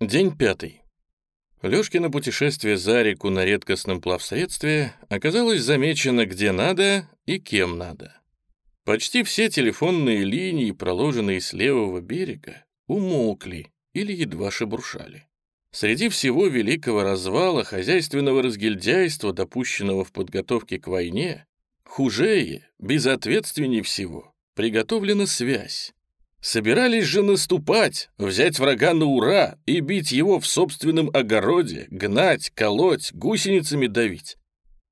День пятый. Лёшкино путешествие за реку на редкостном плавсредстве оказалось замечено где надо и кем надо. Почти все телефонные линии, проложенные с левого берега, умолкли или едва шебуршали. Среди всего великого развала хозяйственного разгильдяйства, допущенного в подготовке к войне, хужее, безответственнее всего, приготовлена связь. Собирались же наступать, взять врага на ура и бить его в собственном огороде, гнать, колоть, гусеницами давить.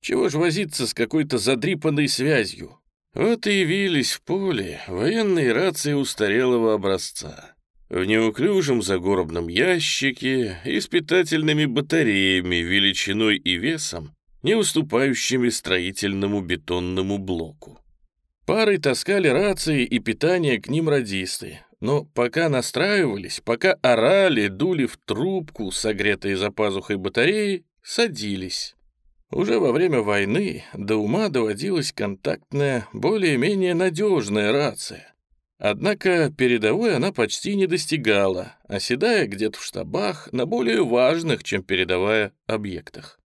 Чего ж возиться с какой-то задрипанной связью? Вот и явились в поле военные рации устарелого образца. В неуклюжем загородном ящике и с питательными батареями величиной и весом, не уступающими строительному бетонному блоку. Парой таскали рации и питание к ним радисты. Но пока настраивались, пока орали, дули в трубку, согретые за пазухой батареи, садились. Уже во время войны до ума доводилась контактная, более-менее надежная рация. Однако передовой она почти не достигала, оседая где-то в штабах на более важных, чем передовая, объектах.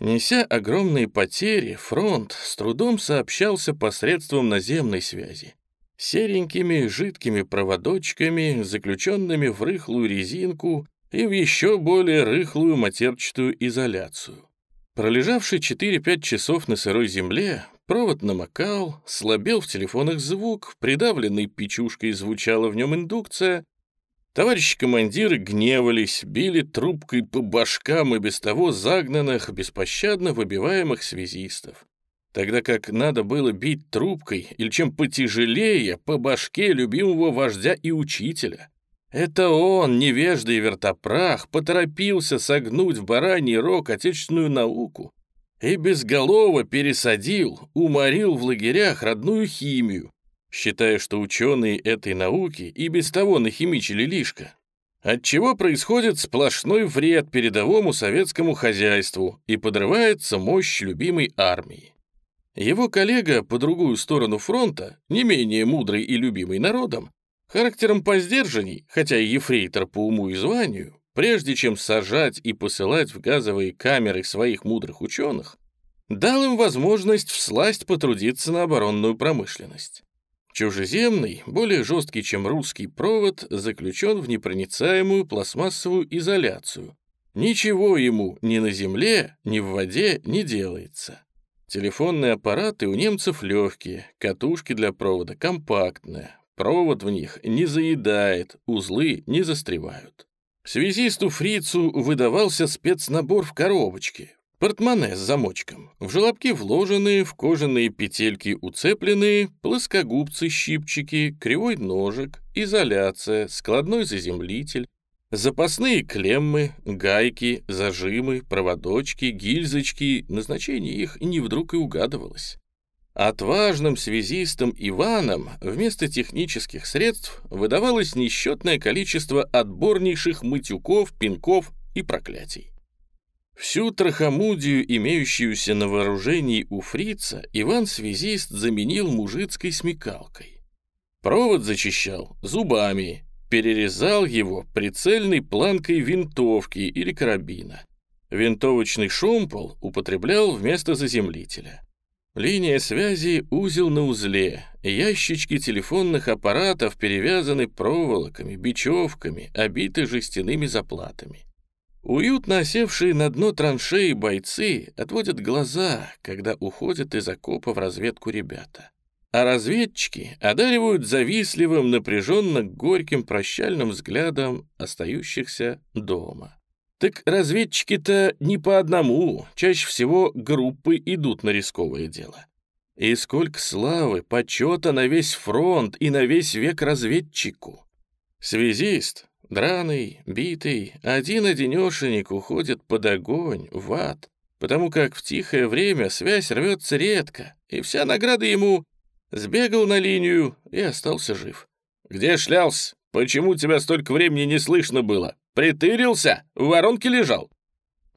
Неся огромные потери, фронт с трудом сообщался посредством наземной связи. Серенькими жидкими проводочками, заключенными в рыхлую резинку и в еще более рыхлую матерчатую изоляцию. Пролежавший 4-5 часов на сырой земле, провод намокал, слабел в телефонах звук, придавленный печушкой звучала в нем индукция, Товарищи командиры гневались, били трубкой по башкам и без того загнанных, беспощадно выбиваемых связистов. Тогда как надо было бить трубкой или чем потяжелее по башке любимого вождя и учителя. Это он, невежда и вертопрах, поторопился согнуть в бараний рог отечественную науку и безголово пересадил, уморил в лагерях родную химию, считая, что ученые этой науки и без того нахимичили лишко. Отчего происходит сплошной вред передовому советскому хозяйству и подрывается мощь любимой армии. Его коллега по другую сторону фронта, не менее мудрый и любимый народом, характером поздержанней, хотя и ефрейтор по уму и званию, прежде чем сажать и посылать в газовые камеры своих мудрых ученых, дал им возможность всласть потрудиться на оборонную промышленность. Чужеземный, более жесткий, чем русский провод, заключен в непроницаемую пластмассовую изоляцию. Ничего ему ни на земле, ни в воде не делается. Телефонные аппараты у немцев легкие, катушки для провода компактные, провод в них не заедает, узлы не застревают. Связисту Фрицу выдавался спецнабор в коробочке, Портмоне с замочком. В желобки вложены, в кожаные петельки уцеплены, плоскогубцы-щипчики, кривой ножик, изоляция, складной заземлитель, запасные клеммы, гайки, зажимы, проводочки, гильзочки, назначение их не вдруг и угадывалось. Отважным связистам Иванам вместо технических средств выдавалось несчетное количество отборнейших мытюков, пинков и проклятий. Всю трахомудию, имеющуюся на вооружении у фрица, Иван-связист заменил мужицкой смекалкой. Провод зачищал зубами, перерезал его прицельной планкой винтовки или карабина. Винтовочный шомпол употреблял вместо заземлителя. Линия связи узел на узле, ящички телефонных аппаратов перевязаны проволоками, бечевками, обиты жестяными заплатами. Уютно осевшие на дно траншеи бойцы отводят глаза, когда уходят из окопа в разведку ребята. А разведчики одаривают завистливым, напряженно горьким прощальным взглядом остающихся дома. Так разведчики-то не по одному, чаще всего группы идут на рисковое дело. И сколько славы, почета на весь фронт и на весь век разведчику. Связист, Драный, битый, один-одинешенек уходит под огонь, в ад, потому как в тихое время связь рвется редко, и вся награда ему сбегал на линию и остался жив. «Где шлялся? Почему тебя столько времени не слышно было? Притырился? В воронке лежал?»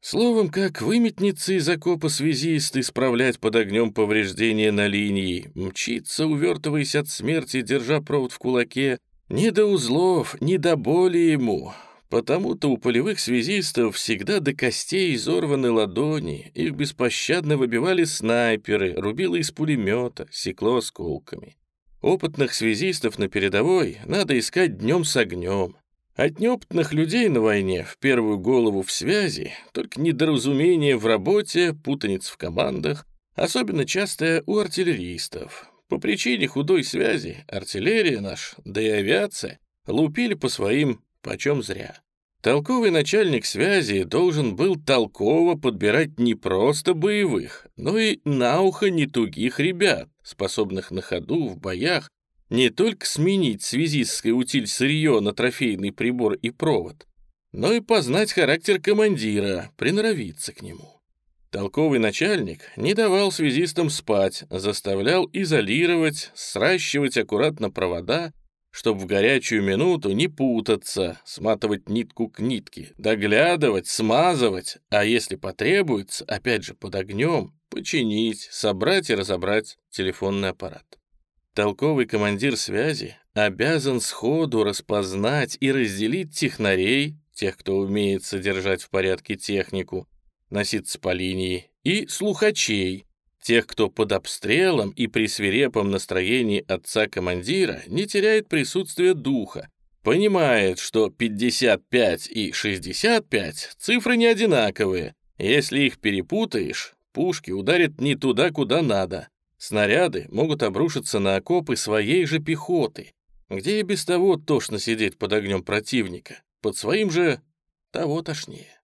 Словом, как выметнется из окопа связист исправлять под огнем повреждения на линии, мчится, увертываясь от смерти, держа провод в кулаке, ни до узлов, ни до боли ему. Потому-то у полевых связистов всегда до костей изорваны ладони, их беспощадно выбивали снайперы, рубило из пулемета, секло осколками. Опытных связистов на передовой надо искать днем с огнем. От неопытных людей на войне в первую голову в связи только недоразумение в работе, путаниц в командах, особенно частое у артиллеристов. По причине худой связи артиллерия наш, да и авиация, лупили по своим почем зря. Толковый начальник связи должен был толково подбирать не просто боевых, но и на ухо нетугих ребят, способных на ходу в боях не только сменить связистское утиль сырье на трофейный прибор и провод, но и познать характер командира, приноровиться к нему. Толковый начальник не давал связистам спать, заставлял изолировать, сращивать аккуратно провода, чтобы в горячую минуту не путаться, сматывать нитку к нитке, доглядывать, смазывать, а если потребуется, опять же под огнем, починить, собрать и разобрать телефонный аппарат. Толковый командир связи обязан сходу распознать и разделить технарей, тех, кто умеет содержать в порядке технику, носиться по линии, и слухачей, Тех, кто под обстрелом и при свирепом настроении отца-командира не теряет присутствие духа, понимает, что 55 и 65 цифры не одинаковые. Если их перепутаешь, пушки ударят не туда, куда надо. Снаряды могут обрушиться на окопы своей же пехоты, где и без того тошно сидеть под огнем противника, под своим же того тошнее.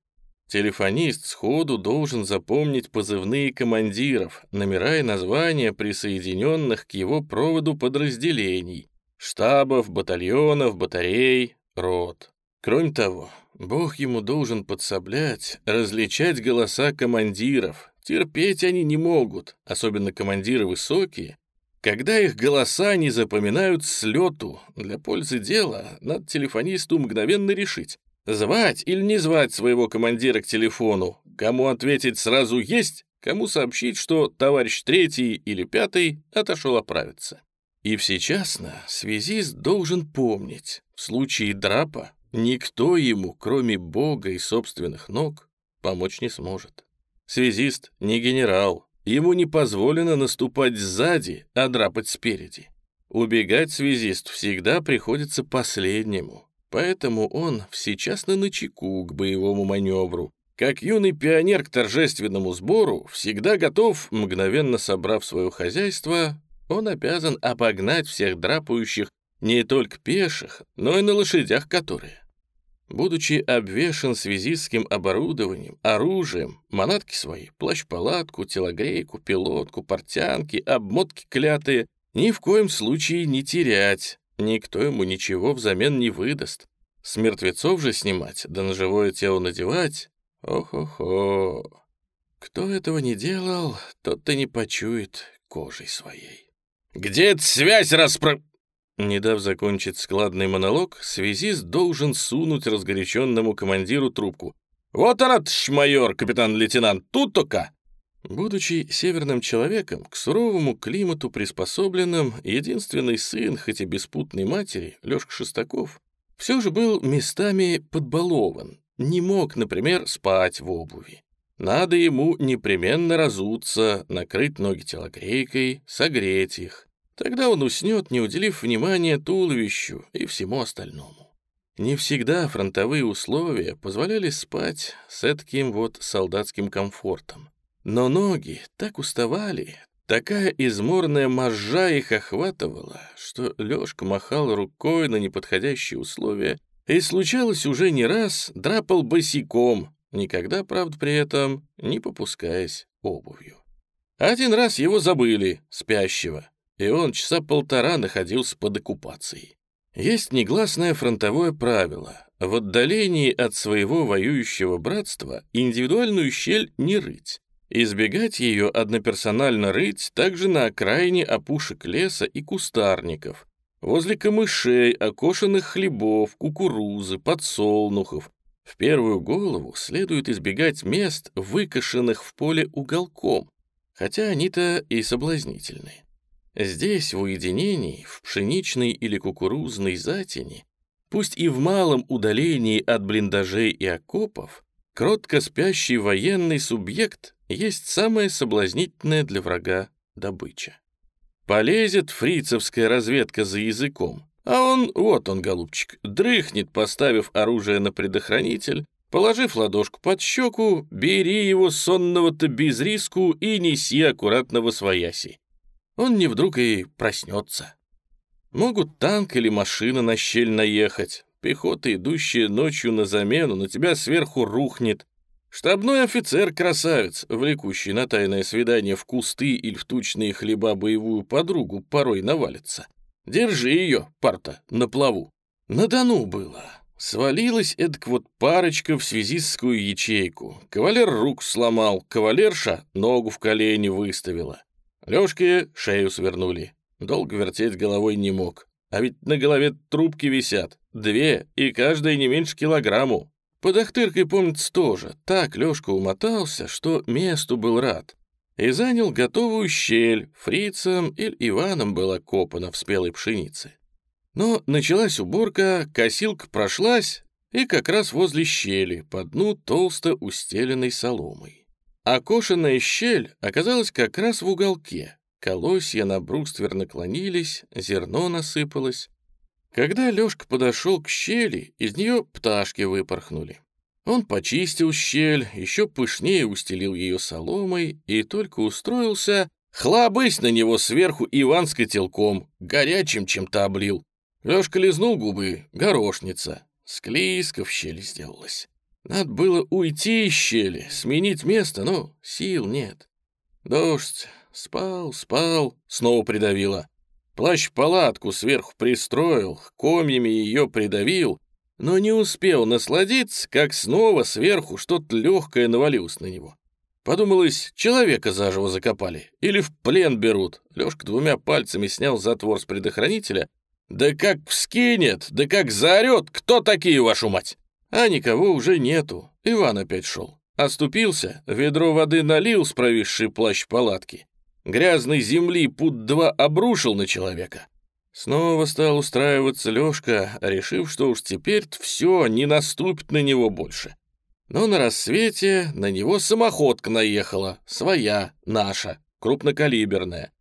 Телефонист сходу должен запомнить позывные командиров, номера и названия присоединенных к его проводу подразделений, штабов, батальонов, батарей, рот. Кроме того, Бог ему должен подсоблять, различать голоса командиров. Терпеть они не могут, особенно командиры высокие, когда их голоса не запоминают с лету. Для пользы дела надо телефонисту мгновенно решить, Звать или не звать своего командира к телефону? Кому ответить сразу «есть», кому сообщить, что товарищ третий или пятый отошел оправиться. И всечасно связист должен помнить, в случае драпа никто ему, кроме Бога и собственных ног, помочь не сможет. Связист не генерал, ему не позволено наступать сзади, а драпать спереди. Убегать связист всегда приходится последнему, Поэтому он сейчас на начеку к боевому маневру. Как юный пионер к торжественному сбору, всегда готов, мгновенно собрав свое хозяйство, он обязан обогнать всех драпающих не только пеших, но и на лошадях которые. Будучи обвешан связистским оборудованием, оружием, манатки свои, плащ-палатку, телогрейку, пилотку, портянки, обмотки клятые, ни в коем случае не терять, Никто ему ничего взамен не выдаст. С мертвецов же снимать, да на живое тело надевать? Ох-охо. Кто этого не делал, тот-то не почует кожей своей. «Где эта связь распро...» Не дав закончить складный монолог, связист должен сунуть разгоряченному командиру трубку. «Вот она, товарищ майор, капитан-лейтенант, тут только!» Будучи северным человеком, к суровому климату приспособленным, единственный сын, хоть и беспутной матери, Лёшка Шестаков, все же был местами подбалован, не мог, например, спать в обуви. Надо ему непременно разуться, накрыть ноги телогрейкой, согреть их. Тогда он уснет, не уделив внимания туловищу и всему остальному. Не всегда фронтовые условия позволяли спать с таким вот солдатским комфортом. Но ноги так уставали, такая изморная мозжа их охватывала, что Лёшка махал рукой на неподходящие условия и случалось уже не раз драпал босиком, никогда, правда, при этом не попускаясь обувью. Один раз его забыли, спящего, и он часа полтора находился под оккупацией. Есть негласное фронтовое правило — в отдалении от своего воюющего братства индивидуальную щель не рыть. Избегать ее одноперсонально рыть также на окраине опушек леса и кустарников, возле камышей, окошенных хлебов, кукурузы, подсолнухов. В первую голову следует избегать мест, выкошенных в поле уголком, хотя они-то и соблазнительны. Здесь, в уединении, в пшеничной или кукурузной затени, пусть и в малом удалении от блиндажей и окопов, кротко спящий военный субъект есть самая соблазнительная для врага добыча. Полезет фрицевская разведка за языком, а он, вот он, голубчик, дрыхнет, поставив оружие на предохранитель, положив ладошку под щеку, бери его сонного-то без риску и неси аккуратно во свояси. Он не вдруг и проснется. Могут танк или машина на щель наехать, пехота, идущая ночью на замену, на тебя сверху рухнет. Штабной офицер-красавец, влекущий на тайное свидание в кусты или в тучные хлеба боевую подругу, порой навалится. Держи ее, парта, на плаву. На Дону было. Свалилась эдак вот парочка в связистскую ячейку. Кавалер рук сломал, кавалерша ногу в колени выставила. Лёшке шею свернули. Долго вертеть головой не мог. А ведь на голове трубки висят. Две, и каждая не меньше килограмму. Под Ахтыркой, помнится, тоже. Так Лёшка умотался, что месту был рад и занял готовую щель, фрицем или Иваном была копана в спелой пшенице. Но началась уборка, косилка прошлась, и как раз возле щели, по дну толсто устеленной соломой. Окошенная щель оказалась как раз в уголке. Колосья на бруствер наклонились, зерно насыпалось. Когда Лёшка подошел к щели, из нее пташки выпорхнули. Он почистил щель, еще пышнее устелил ее соломой и только устроился, хлобысь на него сверху Иван с котелком, горячим чем-то облил. Лёшка лизнул губы, горошница. Склизко в щели сделалось. Надо было уйти из щели, сменить место, но сил нет. Дождь. Спал, спал, снова придавило. Плащ-палатку сверху пристроил, комьями ее придавил, но не успел насладиться, как снова сверху что-то легкое навалилось на него. Подумалось, человека заживо закопали или в плен берут. Лёшка двумя пальцами снял затвор с предохранителя. Да как вскинет, да как заорет, кто такие, вашу мать? А никого уже нету. Иван опять шел. Оступился, ведро воды налил с провисшей плащ палатки. Грязной земли пут два обрушил на человека. Снова стал устраиваться Лёшка, решив, что уж теперь все не наступит на него больше. Но на рассвете на него самоходка наехала, своя, наша, крупнокалиберная.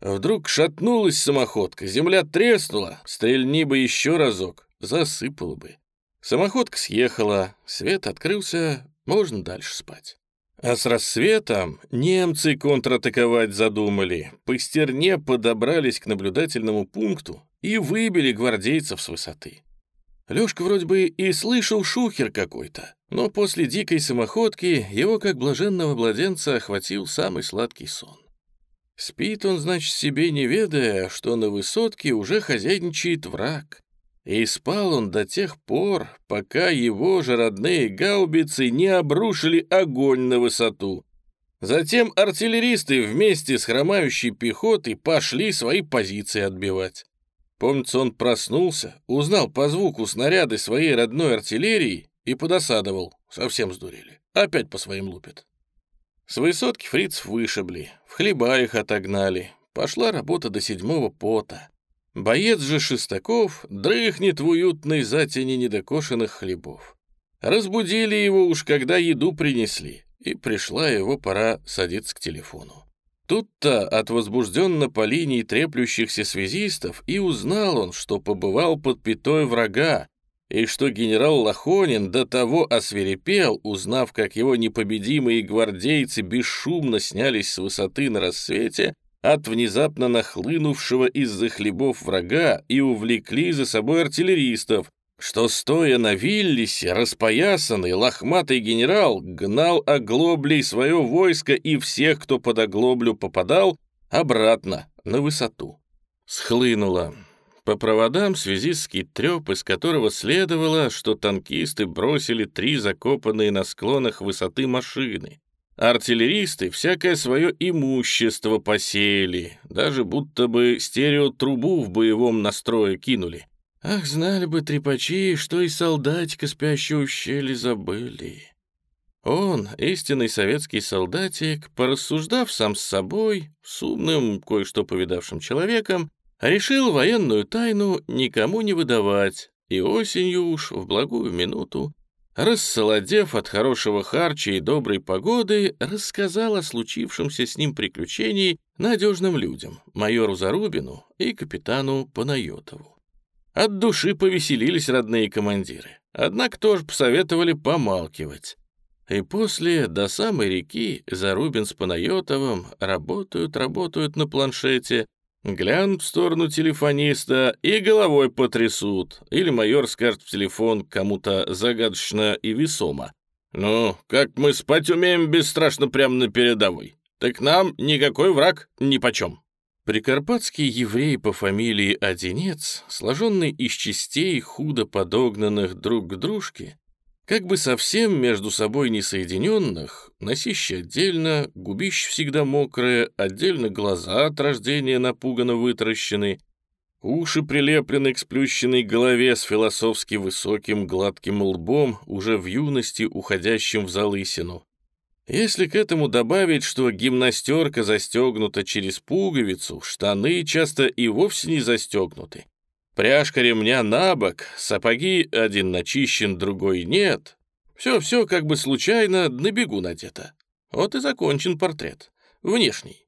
Вдруг шатнулась самоходка, земля треснула, стрельни бы еще разок, засыпала бы. Самоходка съехала, свет открылся, можно дальше спать. А с рассветом немцы контратаковать задумали, по стерне подобрались к наблюдательному пункту и выбили гвардейцев с высоты. Лёшка вроде бы и слышал шухер какой-то, но после дикой самоходки его, как блаженного младенца, охватил самый сладкий сон. Спит он, значит, себе не ведая, что на высотке уже хозяйничает враг, и спал он до тех пор, пока его же родные гаубицы не обрушили огонь на высоту. Затем артиллеристы вместе с хромающей пехотой пошли свои позиции отбивать. Помнится, он проснулся, узнал по звуку снаряды своей родной артиллерии и подосадовал. Совсем сдурели. Опять по своим лупят. С высотки фриц вышибли, в хлеба их отогнали. Пошла работа до седьмого пота. Боец же Шестаков дрыхнет в уютной затени недокошенных хлебов. Разбудили его уж, когда еду принесли, и пришла его пора садиться к телефону. Тут-то от возбужденно по линии треплющихся связистов и узнал он, что побывал под пятой врага, и что генерал Лохонин до того осверепел, узнав, как его непобедимые гвардейцы бесшумно снялись с высоты на рассвете от внезапно нахлынувшего из-за хлебов врага и увлекли за собой артиллеристов, что, стоя на Виллисе, распоясанный лохматый генерал гнал оглоблей свое войско и всех, кто под оглоблю попадал, обратно, на высоту. Схлынуло. По проводам связистский треп, из которого следовало, что танкисты бросили три закопанные на склонах высоты машины. Артиллеристы всякое свое имущество посеяли, даже будто бы стереотрубу в боевом настрое кинули. Ах, знали бы трепачи, что и солдатика спящего в щели забыли. Он, истинный советский солдатик, порассуждав сам с собой, с умным, кое-что повидавшим человеком, решил военную тайну никому не выдавать, И осенью уж, в благую минуту, рассолодев от хорошего харча и доброй погоды, рассказал о случившемся с ним приключении надежным людям, майору Зарубину и капитану Панайотову. От души повеселились родные командиры, однако тоже посоветовали помалкивать. И после, до самой реки, Зарубин с Панайотовым работают, работают на планшете, глянут в сторону телефониста и головой потрясут, или майор скажет в телефон кому-то загадочно и весомо. «Ну, как мы спать умеем бесстрашно прямо на передовой? Так нам никакой враг нипочем». Прикарпатский еврей по фамилии Одинец, сложенный из частей, худо подогнанных друг к дружке, как бы совсем между собой не соединенных, носище отдельно, губищ всегда мокрое, отдельно глаза от рождения напуганно вытаращены, уши прилеплены к сплющенной голове с философски высоким гладким лбом, уже в юности уходящим в залысину. Если к этому добавить, что гимнастерка застегнута через пуговицу, штаны часто и вовсе не застегнуты, Пряжка ремня на бок, сапоги один начищен, другой нет. Все-все как бы случайно на бегу надето. Вот и закончен портрет. Внешний.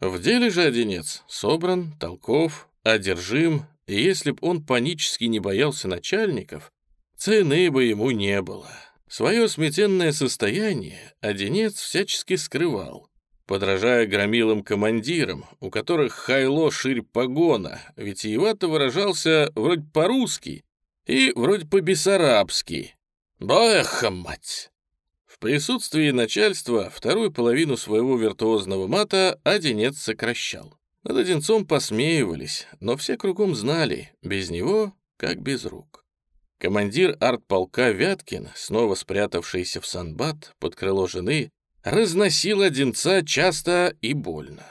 В деле же одинец собран, толков, одержим, и если б он панически не боялся начальников, цены бы ему не было. Свое сметенное состояние одинец всячески скрывал подражая громилым командирам, у которых хайло ширь погона, витиевато выражался вроде по-русски и вроде по-бессарабски. Бэха, мать! В присутствии начальства вторую половину своего виртуозного мата Одинец сокращал. Над Одинцом посмеивались, но все кругом знали, без него как без рук. Командир артполка Вяткин, снова спрятавшийся в санбат под крыло жены, разносил Одинца часто и больно.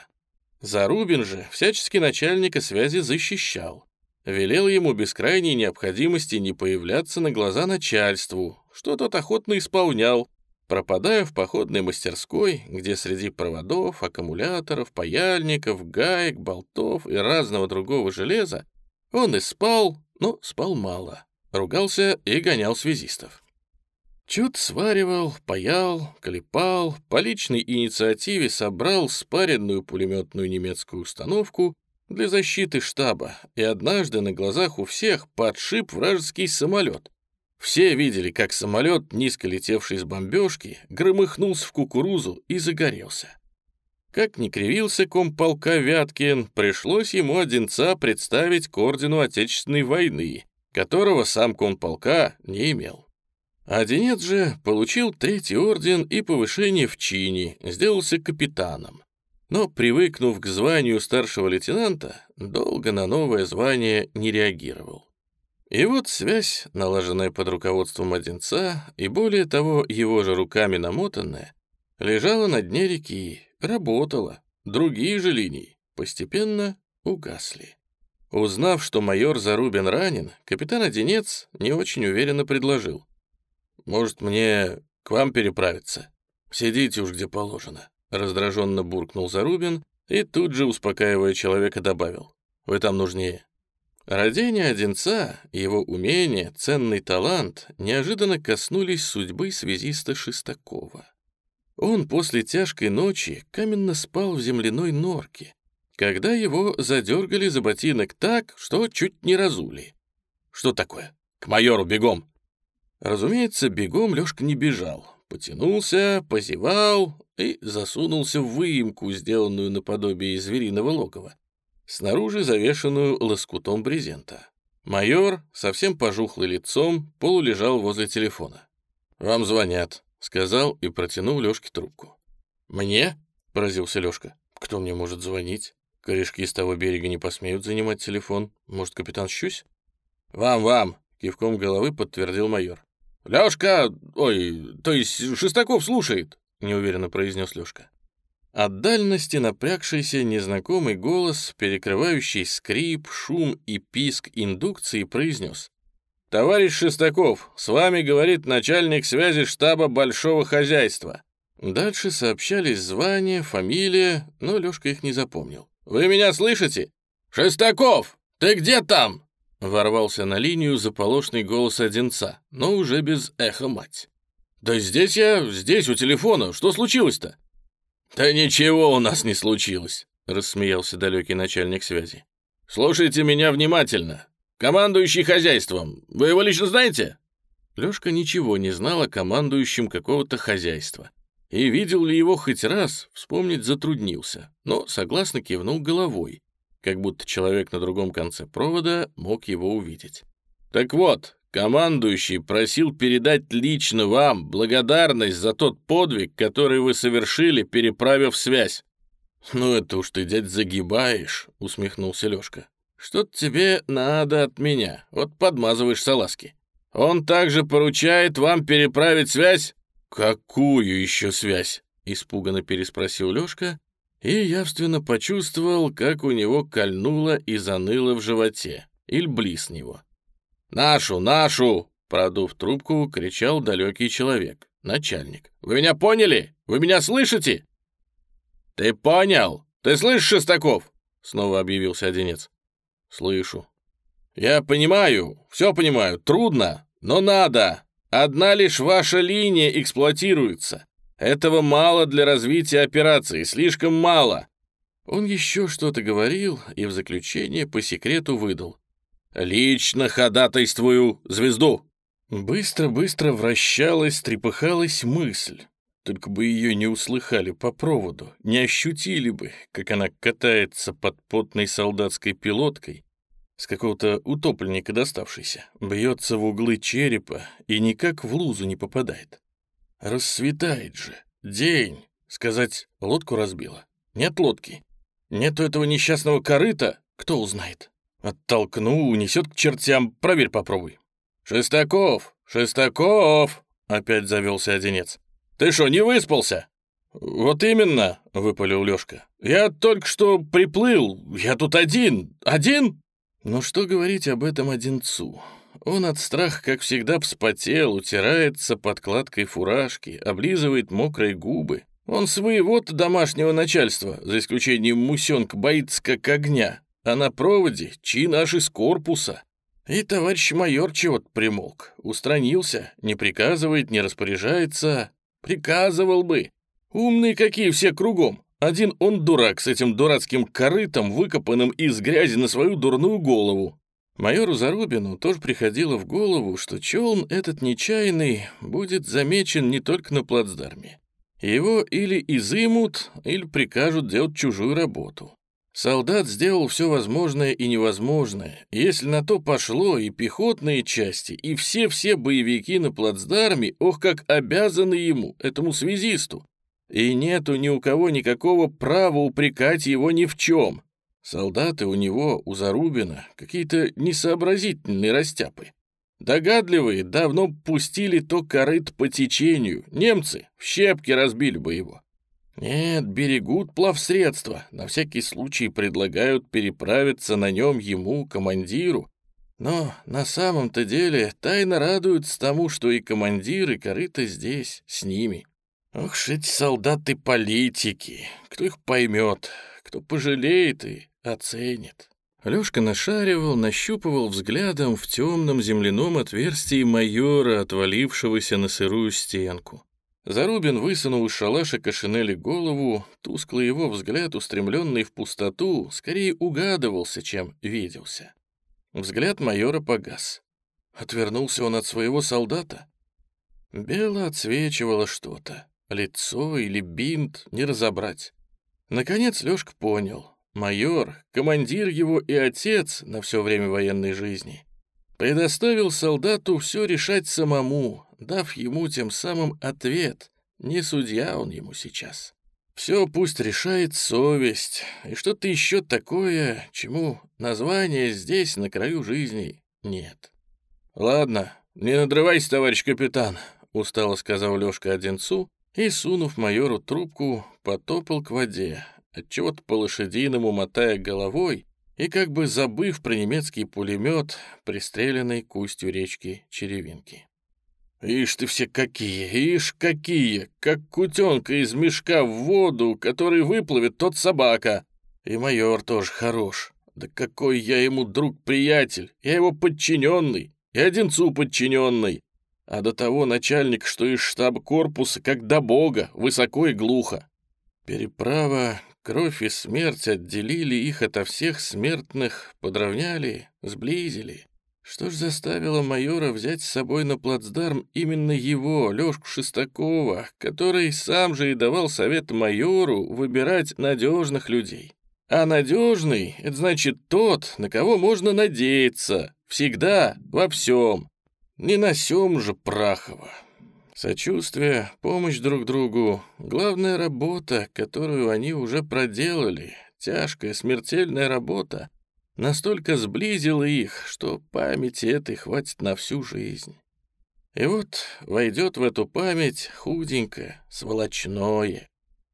Зарубин же всячески начальника связи защищал. Велел ему без крайней необходимости не появляться на глаза начальству, что тот охотно исполнял, пропадая в походной мастерской, где среди проводов, аккумуляторов, паяльников, гаек, болтов и разного другого железа он и спал, но спал мало, ругался и гонял связистов. Чуд сваривал, паял, клепал, по личной инициативе собрал спаренную пулеметную немецкую установку для защиты штаба и однажды на глазах у всех подшип вражеский самолет. Все видели, как самолет, низко летевший с бомбежки, громыхнулся в кукурузу и загорелся. Как ни кривился комполка Вяткин, пришлось ему Одинца представить к ордену Отечественной войны, которого сам комполка не имел. Одинец же получил третий орден и повышение в чине, сделался капитаном. Но, привыкнув к званию старшего лейтенанта, долго на новое звание не реагировал. И вот связь, налаженная под руководством Одинца, и более того, его же руками намотанная, лежала на дне реки, работала. Другие же линии постепенно угасли. Узнав, что майор Зарубин ранен, капитан Одинец не очень уверенно предложил. Может, мне к вам переправиться? Сидите уж где положено», — раздраженно буркнул Зарубин и тут же, успокаивая человека, добавил. «Вы там нужнее». Родение Одинца, его умение, ценный талант неожиданно коснулись судьбы связиста Шестакова. Он после тяжкой ночи каменно спал в земляной норке, когда его задергали за ботинок так, что чуть не разули. «Что такое? К майору бегом!» Разумеется, бегом Лёшка не бежал. Потянулся, позевал и засунулся в выемку, сделанную наподобие звериного логова, снаружи завешенную лоскутом брезента. Майор, совсем пожухлый лицом, полулежал возле телефона. «Вам звонят», — сказал и протянул Лёшке трубку. «Мне?» — поразился Лёшка. «Кто мне может звонить? Корешки с того берега не посмеют занимать телефон. Может, капитан Щусь?» «Вам, вам!» — кивком головы подтвердил майор. «Лёшка, ой, то есть Шестаков слушает», — неуверенно произнес Лёшка. От дальности напрягшийся незнакомый голос, перекрывающий скрип, шум и писк индукции, произнес. «Товарищ Шестаков, с вами говорит начальник связи штаба Большого хозяйства». Дальше сообщались звания, фамилия, но Лёшка их не запомнил. «Вы меня слышите?» «Шестаков, ты где там?» Ворвался на линию заполошный голос Одинца, но уже без эха мать. «Да здесь я, здесь, у телефона. Что случилось-то?» «Да ничего у нас не случилось», — рассмеялся далекий начальник связи. «Слушайте меня внимательно. Командующий хозяйством. Вы его лично знаете?» Лёшка ничего не знал о командующем какого-то хозяйства. И видел ли его хоть раз, вспомнить затруднился, но согласно кивнул головой, как будто человек на другом конце провода мог его увидеть. «Так вот, командующий просил передать лично вам благодарность за тот подвиг, который вы совершили, переправив связь». «Ну это уж ты, дядь, загибаешь», — усмехнулся Лёшка. «Что-то тебе надо от меня, вот подмазываешь салазки». Он также поручает вам переправить связь?» «Какую еще связь?» — испуганно переспросил Лёшка, и явственно почувствовал, как у него кольнуло и заныло в животе, или близ него. «Нашу, нашу!» — продув трубку, кричал далекий человек, начальник. «Вы меня поняли? Вы меня слышите?» «Ты понял? Ты слышишь, Шестаков?» — снова объявился Одинец. «Слышу», «Я понимаю, все понимаю, трудно, но надо. Одна лишь ваша линия эксплуатируется. Этого мало для развития операции, слишком мало». Он еще что-то говорил и в заключение по секрету выдал. «Лично ходатайствую звезду». Быстро-быстро вращалась, трепыхалась мысль. Только бы ее не услыхали по проводу, не ощутили бы, как она катается под потной солдатской пилоткой, с какого-то утопленника доставшийся, бьется в углы черепа и никак в лузу не попадает. Рассветает же. День. Сказать, лодку разбила. Нет лодки. Нету этого несчастного корыта, кто узнает. Оттолкну, унесет к чертям, проверь попробуй. «Шестаков! Шестаков!» — опять завелся одинец. «Ты что, не выспался?» «Вот именно», — выпалил Лёшка. «Я только что приплыл. Я тут один. Один?» Но что говорить об этом Одинцу? Он от страха, как всегда, вспотел, утирается подкладкой фуражки, облизывает мокрые губы. Он своего-то домашнего начальства, за исключением мусенка, боится как огня. А на проводе чи наш из корпуса. И товарищ майор чего-то примолк. Устранился, не приказывает, не распоряжается. Приказывал бы. Умные какие все кругом. Один он дурак с этим дурацким корытом, выкопанным из грязи на свою дурную голову. Майору Зарубину тоже приходило в голову, что челн этот нечаянный будет замечен не только на плацдарме. Его или изымут, или прикажут делать чужую работу. Солдат сделал все возможное и невозможное. Если на то пошло, и пехотные части, и все-все боевики на плацдарме, ох, как обязаны ему, этому связисту и нету ни у кого никакого права упрекать его ни в чем. Солдаты у него, у Зарубина, какие-то несообразительные растяпы. Догадливые давно пустили то корыт по течению. Немцы в щепки разбили бы его. Нет, берегут плавсредства, на всякий случай предлагают переправиться на нем ему, командиру. Но на самом-то деле тайно радуются тому, что и командир, и корыто здесь, с ними. Ох ж солдаты-политики, кто их поймет, кто пожалеет и оценит. Лёшка нашаривал, нащупывал взглядом в темном земляном отверстии майора, отвалившегося на сырую стенку. Зарубин высунул из шалашика шинели голову, тусклый его взгляд, устремленный в пустоту, скорее угадывался, чем виделся. Взгляд майора погас. Отвернулся он от своего солдата. Бело отсвечивало что-то. Лицо или бинт не разобрать. Наконец Лёшка понял. Майор, командир его и отец на все время военной жизни, предоставил солдату все решать самому, дав ему тем самым ответ. Не судья он ему сейчас. Все пусть решает совесть и что-то еще такое, чему названия здесь, на краю жизни, нет. «Ладно, не надрывайся, товарищ капитан», — устало сказал Лёшка Одинцу, и, сунув майору трубку, потопал к воде, отчего-то по-лошадиному мотая головой и как бы забыв про немецкий пулемет, пристреленный к устью речки Черевинки. «Ишь ты все какие, ишь какие, как кутенка из мешка в воду, который выплывет тот собака. И майор тоже хорош, Да какой я ему друг-приятель, я его подчиненный, и Одинцу подчиненный. А до того начальник, что из штаба корпуса, как до бога, высоко и глухо. Переправа, кровь и смерть отделили их ото всех смертных, подровняли, сблизили. Что ж заставило майора взять с собой на плацдарм именно его, Лёшку Шестакова, который сам же и давал совет майору выбирать надежных людей? А надежный — это значит тот, на кого можно надеяться, всегда, во всем. Не на сём же Прахова. Сочувствие, помощь друг другу — главная работа, которую они уже проделали, тяжкая, смертельная работа — настолько сблизило их, что памяти этой хватит на всю жизнь. И вот войдет в эту память худенькое, сволочное.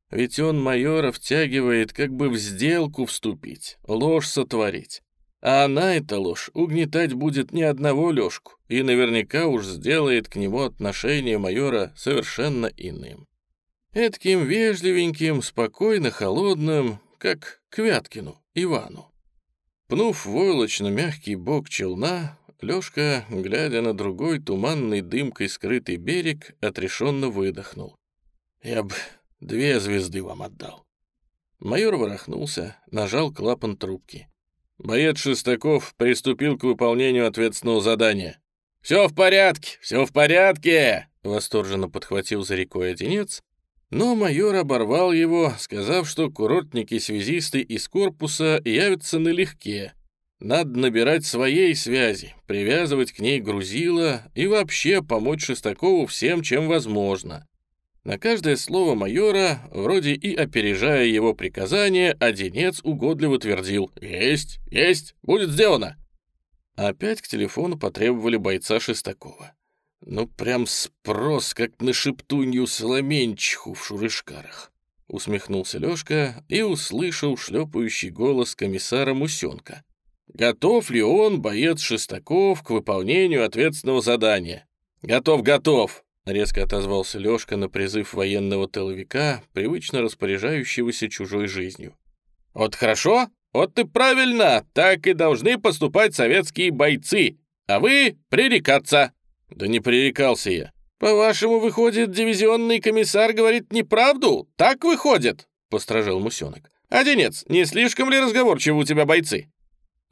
Ведь он майора втягивает, как бы в сделку вступить, ложь сотворить. А она, эта ложь, угнетать будет ни одного Лёшку, и наверняка уж сделает к нему отношение майора совершенно иным. Эдаким вежливеньким, спокойно холодным, как к Вяткину, Ивану. Пнув войлочно мягкий бок челна, Лёшка, глядя на другой туманный дымкой скрытый берег, отрешенно выдохнул. «Я б две звезды вам отдал». Майор ворохнулся, нажал клапан трубки. Боец Шестаков приступил к выполнению ответственного задания. «Все в порядке, все в порядке!» — восторженно подхватил за рекой одинец но майор оборвал его, сказав, что курортники-связисты из корпуса явятся налегке. Надо набирать своей связи, привязывать к ней грузила и вообще помочь Шестакову всем, чем возможно. На каждое слово майора, вроде и опережая его приказание, Одинец угодливо твердил «Есть, есть, будет сделано!» Опять к телефону потребовали бойца Шестакова. Ну, прям спрос, как на шептунью Соломенчиху в шурышкарах. Усмехнулся Лёшка и услышал шлепающий голос комиссара Мусенка. Готов ли он, боец Шестаков, к выполнению ответственного задания? Готов, готов, резко отозвался Лёшка на призыв военного тыловика, привычно распоряжающегося чужой жизнью. Вот хорошо, вот ты правильно, так и должны поступать советские бойцы, а вы пререкаться. «Да не пререкался я». «По-вашему, выходит, дивизионный комиссар говорит неправду? Так выходит?» — постражал Мусенок. «Одинец, не слишком ли разговорчивы у тебя бойцы?»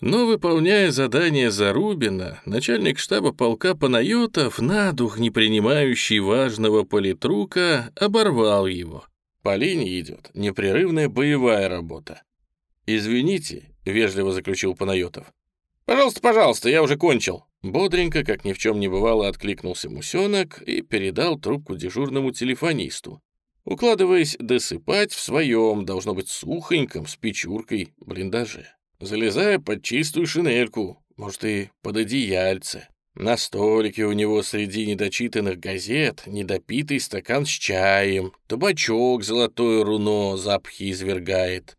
Но, выполняя задание Зарубина, начальник штаба полка Панайотов, на дух не принимающий важного политрука, оборвал его. По линии идет непрерывная боевая работа. «Извините», — вежливо заключил Панайотов. «Пожалуйста, пожалуйста, я уже кончил», Бодренько, как ни в чем не бывало, откликнулся Мусенок и передал трубку дежурному телефонисту, укладываясь досыпать в своем, должно быть, сухоньком, с печуркой, блиндаже, залезая под чистую шинельку, может, и под одеяльце. На столике у него среди недочитанных газет недопитый стакан с чаем, табачок золотое руно запахи извергает.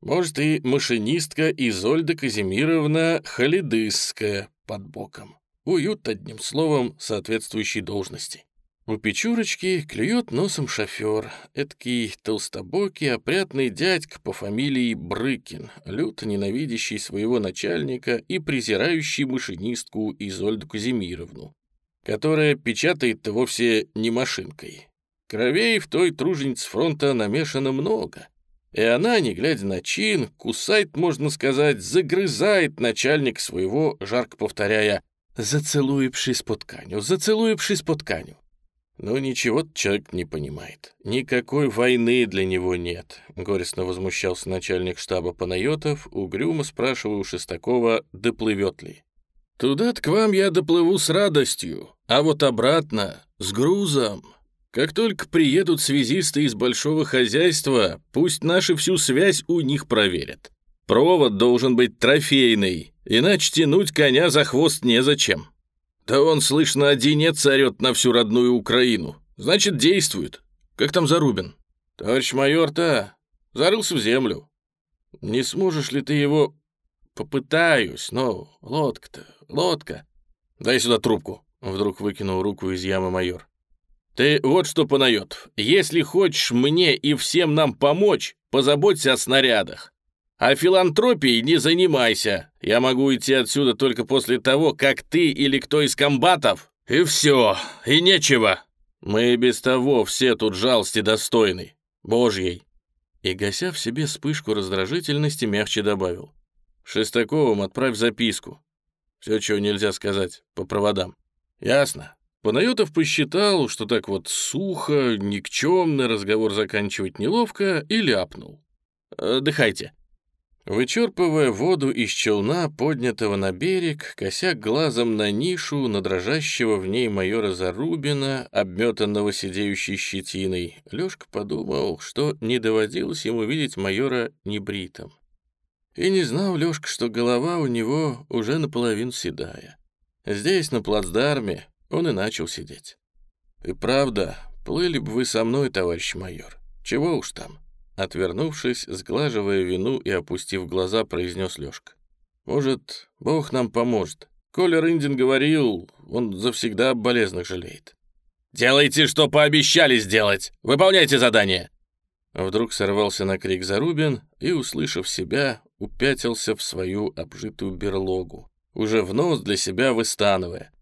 Может, и машинистка Изольда Казимировна Халидысская под боком. Уют, одним словом, соответствующей должности. У Печурочки клюет носом шофер, эдакий толстобокий, опрятный дядька по фамилии Брыкин, люто ненавидящий своего начальника и презирающий машинистку Изольду Казимировну, которая печатает-то вовсе не машинкой. Кровей в той труженице фронта намешано много, и она, не глядя на чин, кусает, можно сказать, загрызает начальник своего, жарко повторяя «зацелуевшись по тканю, зацелуевшись по тканю». Но ничего человек не понимает. Никакой войны для него нет. Горестно возмущался начальник штаба Панайотов, угрюмо спрашивая у Шестакова, доплывет ли. «Туда-то к вам я доплыву с радостью, а вот обратно, с грузом», как только приедут связисты из большого хозяйства, пусть наши всю связь у них проверят. Провод должен быть трофейный, иначе тянуть коня за хвост незачем. Да он, слышно, одинец орёт на всю родную Украину. Значит, действует. Как там Зарубин? Товарищ майор-то зарылся в землю. Не сможешь ли ты его... Попытаюсь, но лодка-то, лодка. Дай сюда трубку. Вдруг выкинул руку из ямы майор. «Ты вот что, Панайотов, если хочешь мне и всем нам помочь, позаботься о снарядах. А филантропией не занимайся. Я могу идти отсюда только после того, как ты или кто из комбатов. И все, и нечего. Мы без того все тут жалости достойны. Божьей. И, гася в себе вспышку раздражительности, мягче добавил. Шестаковым отправь записку. Все, чего нельзя сказать, по проводам. Ясно. Панайотов посчитал, что так вот сухо, никчемно разговор заканчивать неловко, и ляпнул. «Дыхайте». Вычерпывая воду из челна, поднятого на берег, косяк глазом на нишу, на дрожащего в ней майора Зарубина, обметанного сидеющей щетиной, Лёшка подумал, что не доводилось ему видеть майора небритым. И не знал Лёшка, что голова у него уже наполовину седая. Здесь, на плацдарме, он и начал сидеть. И правда, плыли бы вы со мной, товарищ майор. Чего уж там. Отвернувшись, сглаживая вину и опустив глаза, произнес Лёшка. Может, Бог нам поможет. Коля Рындин говорил, он завсегда болезных жалеет. «Делайте, что пообещали сделать! Выполняйте задание!» Вдруг сорвался на крик Зарубин и, услышав себя, упятился в свою обжитую берлогу, уже в нос для себя выстанывая.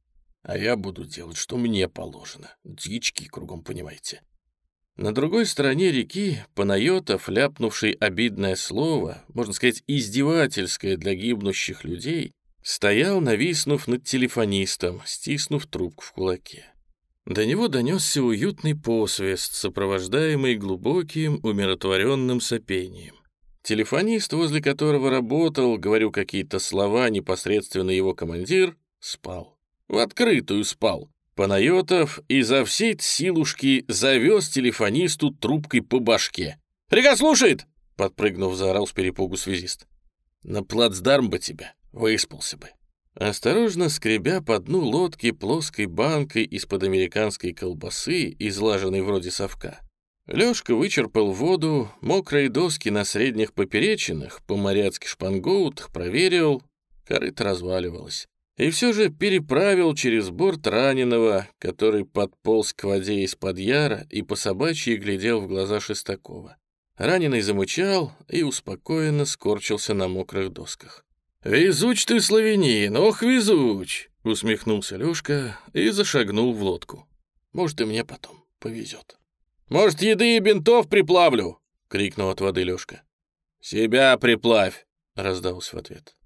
А я буду делать, что мне положено. Дички кругом, понимаете. На другой стороне реки Панайотов, ляпнувший обидное слово, можно сказать, издевательское для гибнущих людей, стоял, нависнув над телефонистом, стиснув трубку в кулаке. До него донесся уютный посвист, сопровождаемый глубоким, умиротворенным сопением. Телефонист, возле которого работал, говорю какие-то слова, непосредственно его командир, спал. В открытую спал. Панайотов изо всей силушки завез телефонисту трубкой по башке. «Река слушает!» — подпрыгнув, заорал с перепугу связист. «На плацдарм бы тебя, выспался бы». Осторожно скребя по дну лодки плоской банкой из-под американской колбасы, излаженной вроде совка, Лёшка вычерпал воду, мокрые доски на средних поперечинах, по-моряцки шпангоутах проверил, корыто разваливалось. И все же переправил через борт раненого, который подполз к воде из-под яра и по собачьи глядел в глаза Шестакова. Раненый замычал и успокоенно скорчился на мокрых досках. «Везуч ты, славянин, ох, везуч!» — усмехнулся Лёшка и зашагнул в лодку. «Может, и мне потом повезет». «Может, еды и бинтов приплавлю?» — крикнул от воды Лёшка. «Себя приплавь!» — раздался в ответ.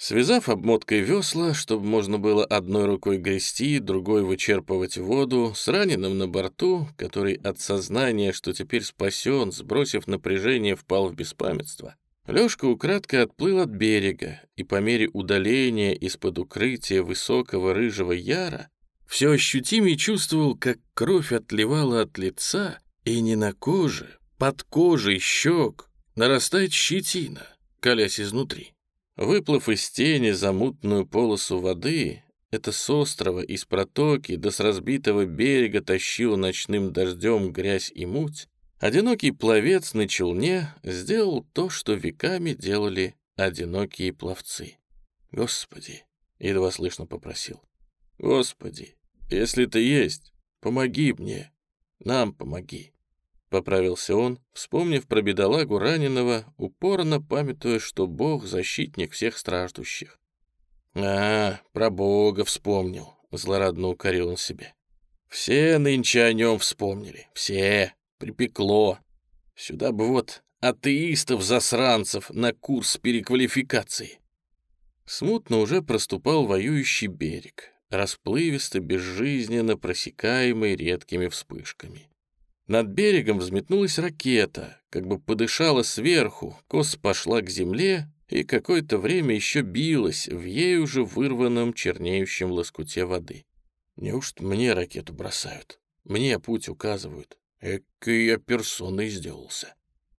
Связав обмоткой весла, чтобы можно было одной рукой грести, другой вычерпывать воду, с раненым на борту, который от сознания, что теперь спасен, сбросив напряжение, впал в беспамятство, Лёшка украдко отплыл от берега и по мере удаления из-под укрытия высокого рыжего яра все ощутимее чувствовал, как кровь отливала от лица, и не на коже, под кожей щек нарастает щетина, колясь изнутри. Выплыв из тени за мутную полосу воды, это с острова, из протоки, да с разбитого берега тащил ночным дождем грязь и муть, одинокий пловец на челне сделал то, что веками делали одинокие пловцы. «Господи!» — едва слышно попросил. «Господи, если ты есть, помоги мне, нам помоги». Поправился он, вспомнив про бедолагу раненого, упорно памятуя, что Бог — защитник всех страждущих. «А, про Бога вспомнил», — злорадно укорил он себе. «Все нынче о нем вспомнили, все, припекло. Сюда бы вот атеистов-засранцев на курс переквалификации». Смутно уже проступал воюющий берег, расплывисто, безжизненно просекаемый редкими вспышками. Над берегом взметнулась ракета, как бы подышала сверху, кос пошла к земле и какое-то время еще билась в ей уже вырванном чернеющем лоскуте воды. Неужто мне ракету бросают? Мне путь указывают. Экой я персоной сделался.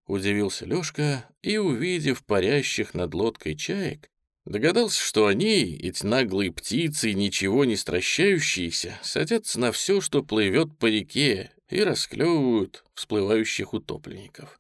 Удивился Лёшка и, увидев парящих над лодкой чаек, Догадался, что они, эти наглые птицы, ничего не стращающиеся, садятся на все, что плывет по реке, и расклевывают всплывающих утопленников.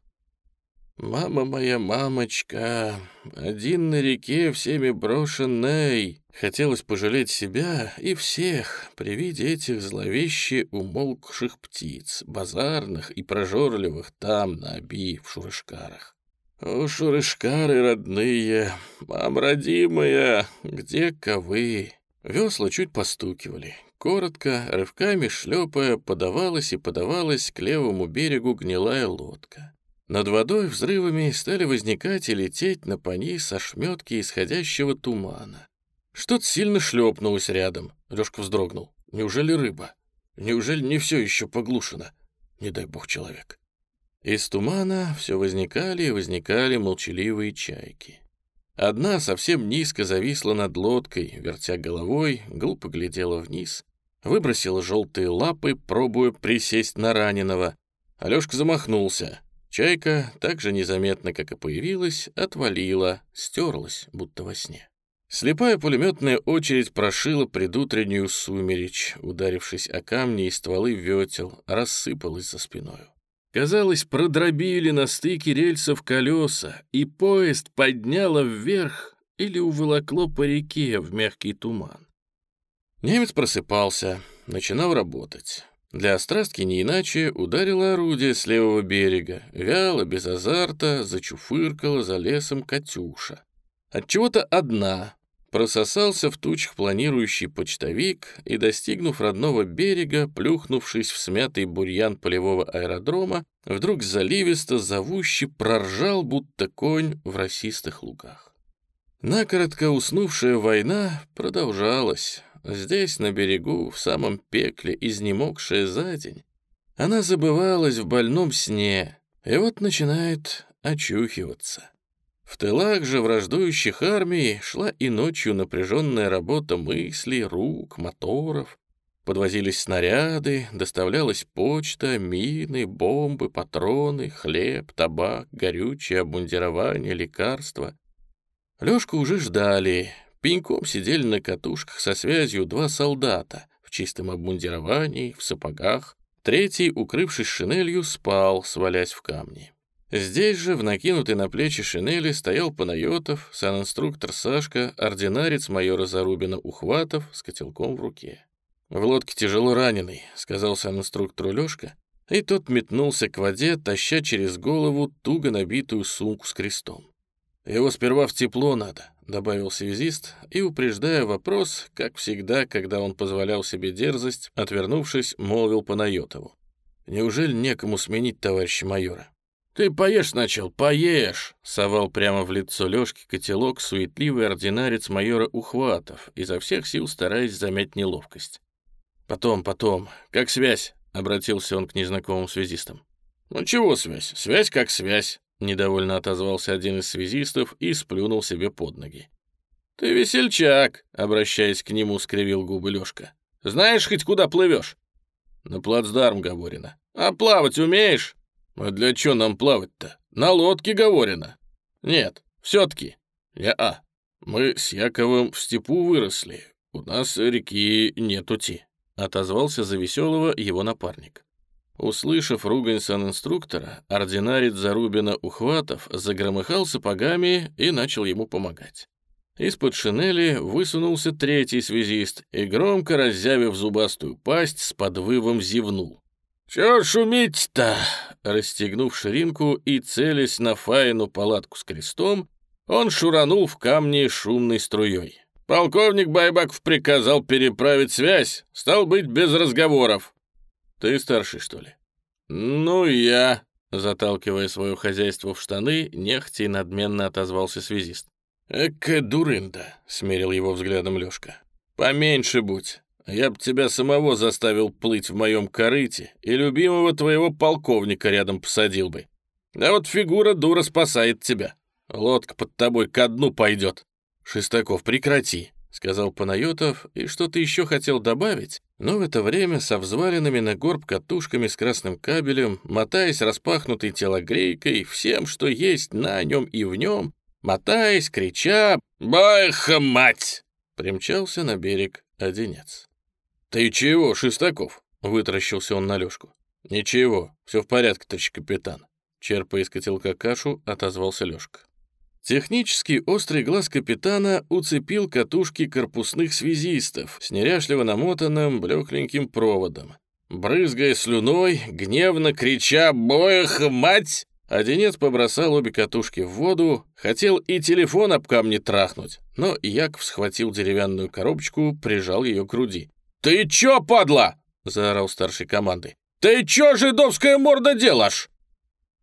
«Мама моя, мамочка, один на реке всеми брошенный!» Хотелось пожалеть себя и всех при виде этих зловеще умолкших птиц, базарных и прожорливых там, на Оби, в Шурышкарах. «О, шурышкары родные, мам родимая, где-ка вы?» Весла чуть постукивали. Коротко, рывками шлепая, подавалась и подавалась к левому берегу гнилая лодка. Над водой взрывами стали возникать и лететь на пони со шметки исходящего тумана. Что-то сильно шлепнулось рядом. Лёшка вздрогнул. Неужели рыба? Неужели не все еще поглушено? Не дай бог человек. Из тумана все возникали и возникали молчаливые чайки. Одна совсем низко зависла над лодкой, вертя головой, глупо глядела вниз, выбросила желтые лапы, пробуя присесть на раненого. Алешка замахнулся. Чайка, так же незаметно, как и появилась, отвалила, стерлась, будто во сне. Слепая пулеметная очередь прошила предутреннюю сумеречь, ударившись о камни и стволы ветел, рассыпалась за спиною. Казалось, продробили на стыке рельсов колеса, и поезд подняло вверх или уволокло по реке в мягкий туман. Немец просыпался, начинал работать. Для острастки не иначе ударило орудие с левого берега, вяло, без азарта, зачуфыркала за лесом Катюша. Отчего-то одна, прососался в тучах планирующий почтовик и, достигнув родного берега, плюхнувшись в смятый бурьян полевого аэродрома, вдруг заливисто зовуще проржал, будто конь в расистых лугах. Накоротко уснувшая война продолжалась. Здесь, на берегу, в самом пекле, изнемогшая за день, она забывалась в больном сне, и вот начинает очухиваться. В тылах же враждующих армий шла и ночью напряженная работа мыслей, рук, моторов. Подвозились снаряды, доставлялась почта, мины, бомбы, патроны, хлеб, табак, горючее, обмундирование, лекарства. Лёшку уже ждали. Пеньком сидели на катушках со связью два солдата в чистом обмундировании, в сапогах. Третий, укрывшись шинелью, спал, свалясь в камни. Здесь же, в накинутой на плечи шинели, стоял Панайотов, санинструктор Сашка, ординарец майора Зарубина Ухватов с котелком в руке. «В лодке тяжело раненый», — сказал санинструктору Лёшка, и тот метнулся к воде, таща через голову туго набитую сумку с крестом. «Его сперва в тепло надо», — добавил связист, и, упреждая вопрос, как всегда, когда он позволял себе дерзость, отвернувшись, молвил Панайотову. «Неужели некому сменить товарища майора?» «Ты поешь начал, поешь!» — совал прямо в лицо Лёшки котелок суетливый ординарец майора Ухватов, изо всех сил стараясь замять неловкость. «Потом, потом. Как связь?» — обратился он к незнакомым связистам. «Ну чего связь? Связь как связь!» — недовольно отозвался один из связистов и сплюнул себе под ноги. «Ты весельчак!» — обращаясь к нему, скривил губы Лёшка. «Знаешь, хоть куда плывешь?» «На плацдарм, Говорина. А плавать умеешь?» «А для чё нам плавать-то? На лодке говорено». «Нет, все-таки. Я-а. Мы с Яковом в степу выросли. У нас реки нетути», — отозвался за веселого его напарник. Услышав ругань сан-инструктора, ординарец Зарубина Ухватов загромыхал сапогами и начал ему помогать. Из-под шинели высунулся третий связист и, громко раззявив зубастую пасть, с подвывом зевнул. «Чё шуметь-то?» Расстегнув ширинку и целясь на Фаину палатку с крестом, он шуранул в камни шумной струей. «Полковник Байбаков приказал переправить связь. Стал быть, без разговоров». «Ты старший, что ли?» «Ну, я», — заталкивая свое хозяйство в штаны, нехотя и надменно отозвался связист. «Эка дурында», — смерил его взглядом Лёшка. «Поменьше будь. Я б тебя самого заставил плыть в моем корыте и любимого твоего полковника рядом посадил бы. А вот фигура дура спасает тебя. Лодка под тобой ко дну пойдет. Шестаков, прекрати, — сказал Панайотов, и что-то еще хотел добавить, но в это время со взваленными на горб катушками с красным кабелем, мотаясь распахнутой телогрейкой, всем, что есть на нем и в нем, мотаясь, крича «Байха, мать!» примчался на берег Одинец. «Ты чего, Шестаков?» — вытаращился он на Лёшку. «Ничего, все в порядке, товарищ капитан». Черпая из котелка кашу, отозвался Лёшка. Технический острый глаз капитана уцепил катушки корпусных связистов с неряшливо намотанным блекленьким проводом. Брызгая слюной, гневно крича «Боях, мать!», Одинец побросал обе катушки в воду, хотел и телефон об камни трахнуть, но Яков схватил деревянную коробочку, прижал ее к груди. «Ты чё, падла?» — заорал старший команды. «Ты чё, жидовская морда, делаешь?»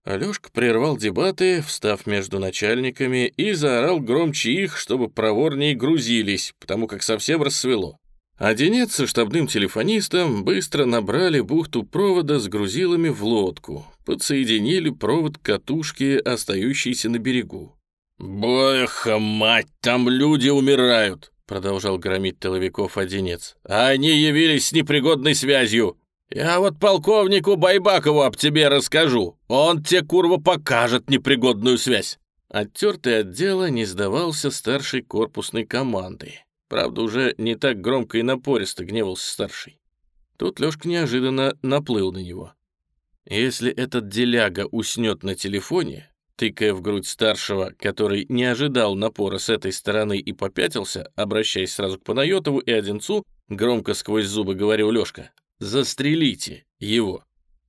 Алёшка прервал дебаты, встав между начальниками, и заорал громче их, чтобы проворнее грузились, потому как совсем рассвело. Одинец со штабным телефонистом быстро набрали бухту провода с грузилами в лодку, подсоединили провод к катушке, остающейся на берегу. «Бэха, мать, там люди умирают!» — продолжал громить тыловиков Одинец. «Они явились с непригодной связью. Я вот полковнику Байбакову об тебе расскажу. Он тебе, курва, покажет непригодную связь». Оттертый отдела не сдавался старшей корпусной командой. Правда, уже не так громко и напористо гневался старший. Тут Лёшка неожиданно наплыл на него. Если этот деляга уснет на телефоне, тыкая в грудь старшего, который не ожидал напора с этой стороны и попятился, обращаясь сразу к Панайотову и Одинцу, громко сквозь зубы говорил Лёшка, «Застрелите его».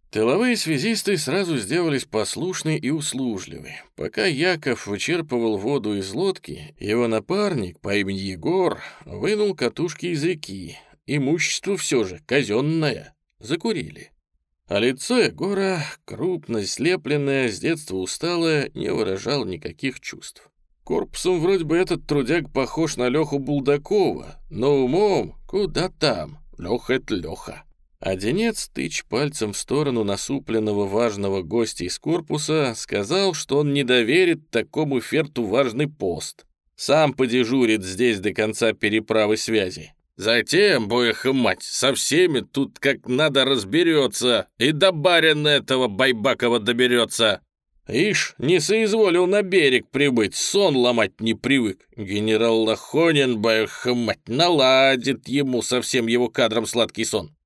Тыловые связисты сразу сделались послушны и услужливы. Пока Яков вычерпывал воду из лодки, его напарник по имени Егор вынул катушки из реки. Имущество все же казенное. Закурили. А лицо Егора, крупно слепленное, с детства усталое, не выражал никаких чувств. Корпусом вроде бы этот трудяг похож на Леху Булдакова, но умом куда там, Леха — это Леха. Одинец, тыч пальцем в сторону насупленного важного гостя из корпуса, сказал, что он не доверит такому ферту важный пост. Сам подежурит здесь до конца переправы связи. Затем, боеха мать, со всеми тут как надо разберется, и до барина этого Байбакова доберется. Ишь, не соизволил на берег прибыть, сон ломать не привык. Генерал Лохонин, боеха мать, наладит ему совсем его кадром сладкий сон.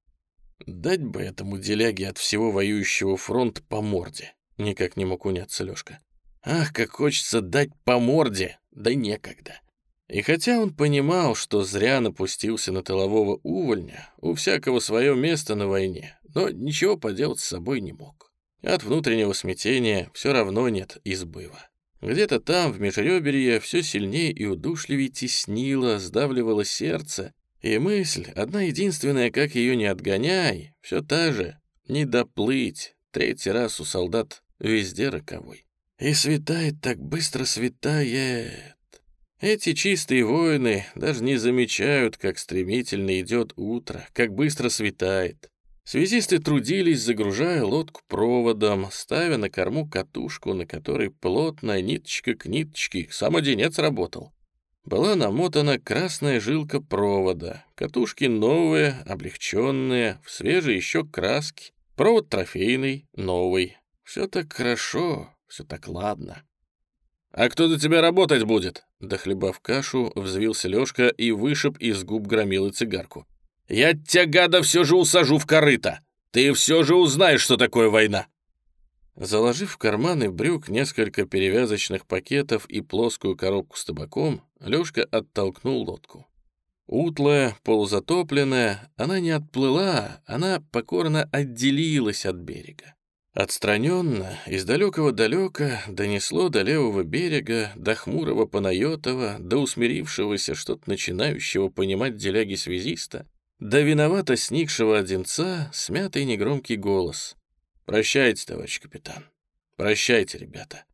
Дать бы этому деляге от всего воюющего фронта по морде. Никак не мог уняться Лёшка. Ах, как хочется дать по морде, да некогда. И хотя он понимал, что зря напустился на тылового увольня, у всякого свое место на войне, но ничего поделать с собой не мог. От внутреннего смятения все равно нет избыва. Где-то там, в межреберье, все сильнее и удушливее теснило, сдавливало сердце, и мысль, одна единственная, как ее не отгоняй, все та же, не доплыть, третий раз у солдат везде роковой. И светает так быстро светает. Эти чистые воины даже не замечают, как стремительно идет утро, как быстро светает. Связисты трудились, загружая лодку проводом, ставя на корму катушку, на которой плотная ниточка к ниточке, сам одинец работал была намотана красная жилка провода, катушки новые, облегченные, в свежей еще краске, провод трофейный, новый. Все так хорошо, все так ладно. «А кто за тебя работать будет?» Дохлебав кашу, взвился Лешка и вышиб из губ громилы цигарку. «Я тебя, гада, все же усажу в корыто! Ты все же узнаешь, что такое война!» Заложив в карманы брюк несколько перевязочных пакетов и плоскую коробку с табаком, Лёшка оттолкнул лодку. Утлая, полузатопленная, она не отплыла, она покорно отделилась от берега. Отстраненно, из далекого далека, донесло до левого берега, до хмурого Панайотова, до усмирившегося, что-то начинающего понимать деляги-связиста, до виновато сникшего одинца смятый негромкий голос. «Прощайте, товарищ капитан. Прощайте, ребята».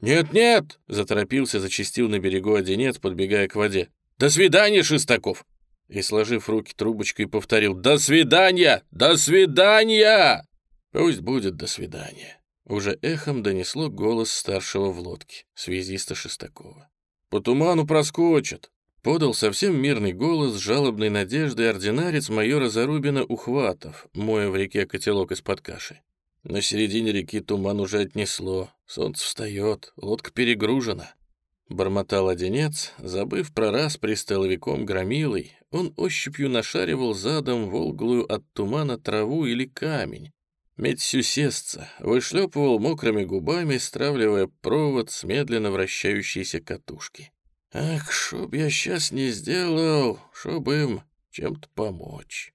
«Нет-нет!» — заторопился, зачистил на берегу одинец, подбегая к воде. «До свидания, Шестаков!» И, сложив руки трубочкой, повторил «До свидания! До свидания!» «Пусть будет до свидания!» Уже эхом донесло голос старшего в лодке, связиста Шестакова. «По туману проскочат!» Подал совсем мирный голос жалобной надеждой ординарец майора Зарубина Ухватов, моя в реке котелок из-под каши. На середине реки туман уже отнесло. Солнце встает, лодка перегружена. Бормотал одинец, забыв про раз при столовиком громилой, он ощупью нашаривал задом волглую от тумана траву или камень. Медь усесться, вышлепывал мокрыми губами, стравливая провод с медленно вращающейся катушки. «Ах, шо б я сейчас не сделал, бы им чем-то помочь».